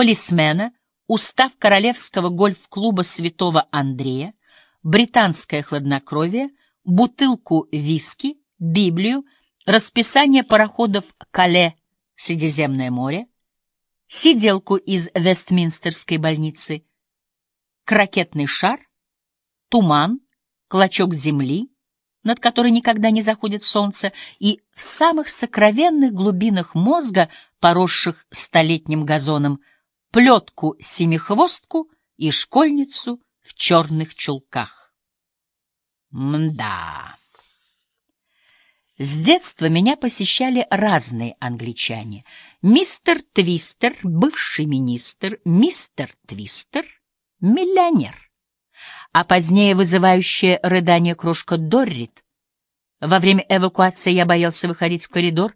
полисмена, устав королевского гольф-клуба святого Андрея, британское хладнокровие, бутылку виски, Библию, расписание пароходов Кале, Средиземное море, сиделку из Вестминстерской больницы, крокетный шар, туман, клочок земли, над которой никогда не заходит солнце, и в самых сокровенных глубинах мозга, поросших столетним газоном, плетку-семихвостку и школьницу в черных чулках. Мда. С детства меня посещали разные англичане. Мистер Твистер, бывший министр, мистер Твистер, миллионер а позднее вызывающая рыдание крошка Доррит. Во время эвакуации я боялся выходить в коридор,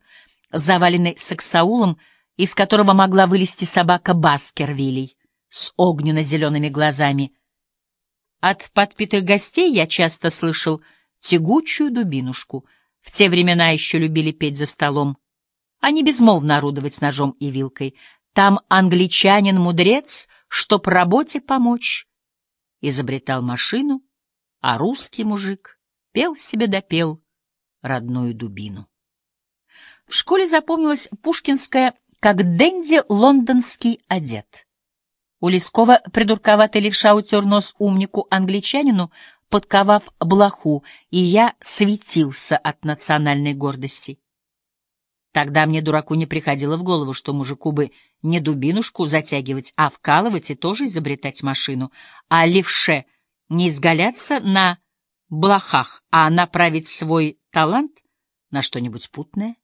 заваленный саксаулом, из которого могла вылезти собака Баскервилей с огненно-зелеными глазами. От подпитых гостей я часто слышал тягучую дубинушку. В те времена еще любили петь за столом, а не безмолвно орудовать ножом и вилкой. Там англичанин-мудрец, чтоб работе помочь, изобретал машину, а русский мужик пел себе допел родную дубину. В школе запомнилась пушкинская как Дэнди лондонский одет. У Лескова придурковатый левша утер нос умнику-англичанину, подковав блоху, и я светился от национальной гордости. Тогда мне, дураку, не приходило в голову, что мужику бы не дубинушку затягивать, а вкалывать и тоже изобретать машину, а левше не изгаляться на блохах, а направить свой талант на что-нибудь путное.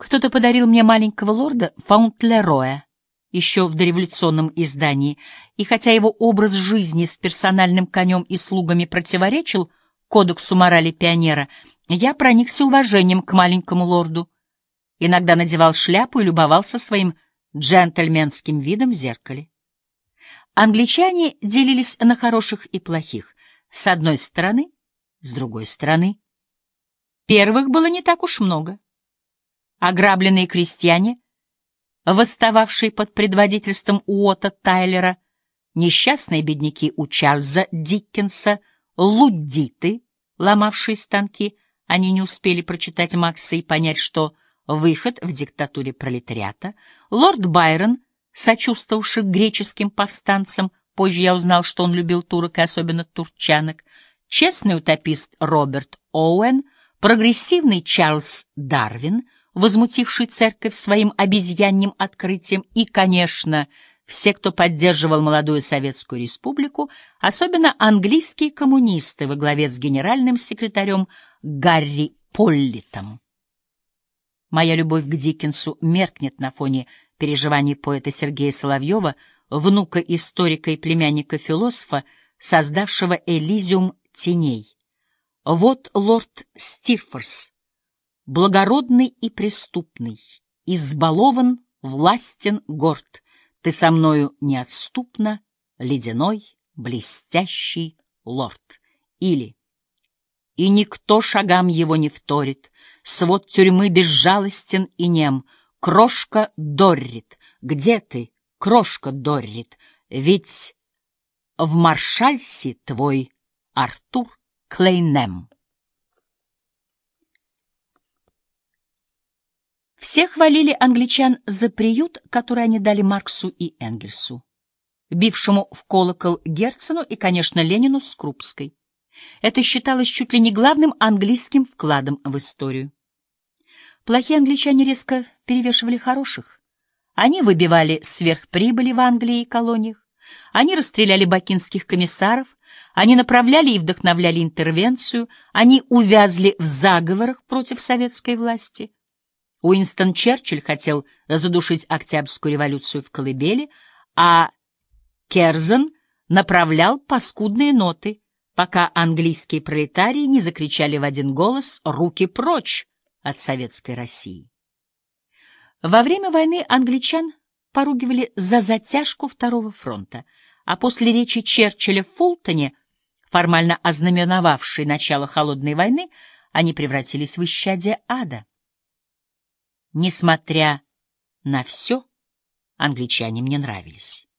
Кто-то подарил мне маленького лорда Фаунтлероя еще в дореволюционном издании, и хотя его образ жизни с персональным конем и слугами противоречил кодексу морали пионера, я проникся уважением к маленькому лорду — иногда надевал шляпу и любовался своим джентльменским видом в зеркале. Англичане делились на хороших и плохих, с одной стороны, с другой стороны. Первых было не так уж много. Ограбленные крестьяне, восстававшие под предводительством Уота Тайлера, несчастные бедняки у Чарльза Диккенса, луддиты, ломавшие станки, они не успели прочитать Макса и понять, что выход в диктатуре пролетариата, лорд Байрон, сочувствовавший греческим повстанцам, позже я узнал, что он любил турок и особенно турчанок, честный утопист Роберт Оуэн, прогрессивный Чарльз Дарвин, возмутивший церковь своим обезьянным открытием, и, конечно, все, кто поддерживал молодую Советскую Республику, особенно английские коммунисты во главе с генеральным секретарем Гарри Поллитом. Моя любовь к Диккенсу меркнет на фоне переживаний поэта Сергея Соловьева, внука историка и племянника философа, создавшего Элизиум теней. Вот лорд Стирфорс, благородный и преступный, избалован, властен, горд, ты со мною неотступно, ледяной, блестящий лорд. Или и никто шагам его не вторит. Свод тюрьмы безжалостен и нем. Крошка Доррит, где ты, крошка Доррит? Ведь в Маршальсе твой Артур Клейнем. Все хвалили англичан за приют, который они дали Марксу и Энгельсу, бившему в колокол Герцену и, конечно, Ленину с Крупской. Это считалось чуть ли не главным английским вкладом в историю. Плохие англичане резко перевешивали хороших. Они выбивали сверхприбыли в Англии и колониях, они расстреляли бакинских комиссаров, они направляли и вдохновляли интервенцию, они увязли в заговорах против советской власти. Уинстон Черчилль хотел задушить Октябрьскую революцию в колыбели, а Керзен направлял паскудные ноты, пока английские пролетарии не закричали в один голос «Руки прочь!» от советской России. Во время войны англичан поругивали за затяжку Второго фронта, а после речи Черчилля в Фултоне, формально ознаменовавшей начало Холодной войны, они превратились в исчадие ада. Несмотря на все, Англичане мне нравились.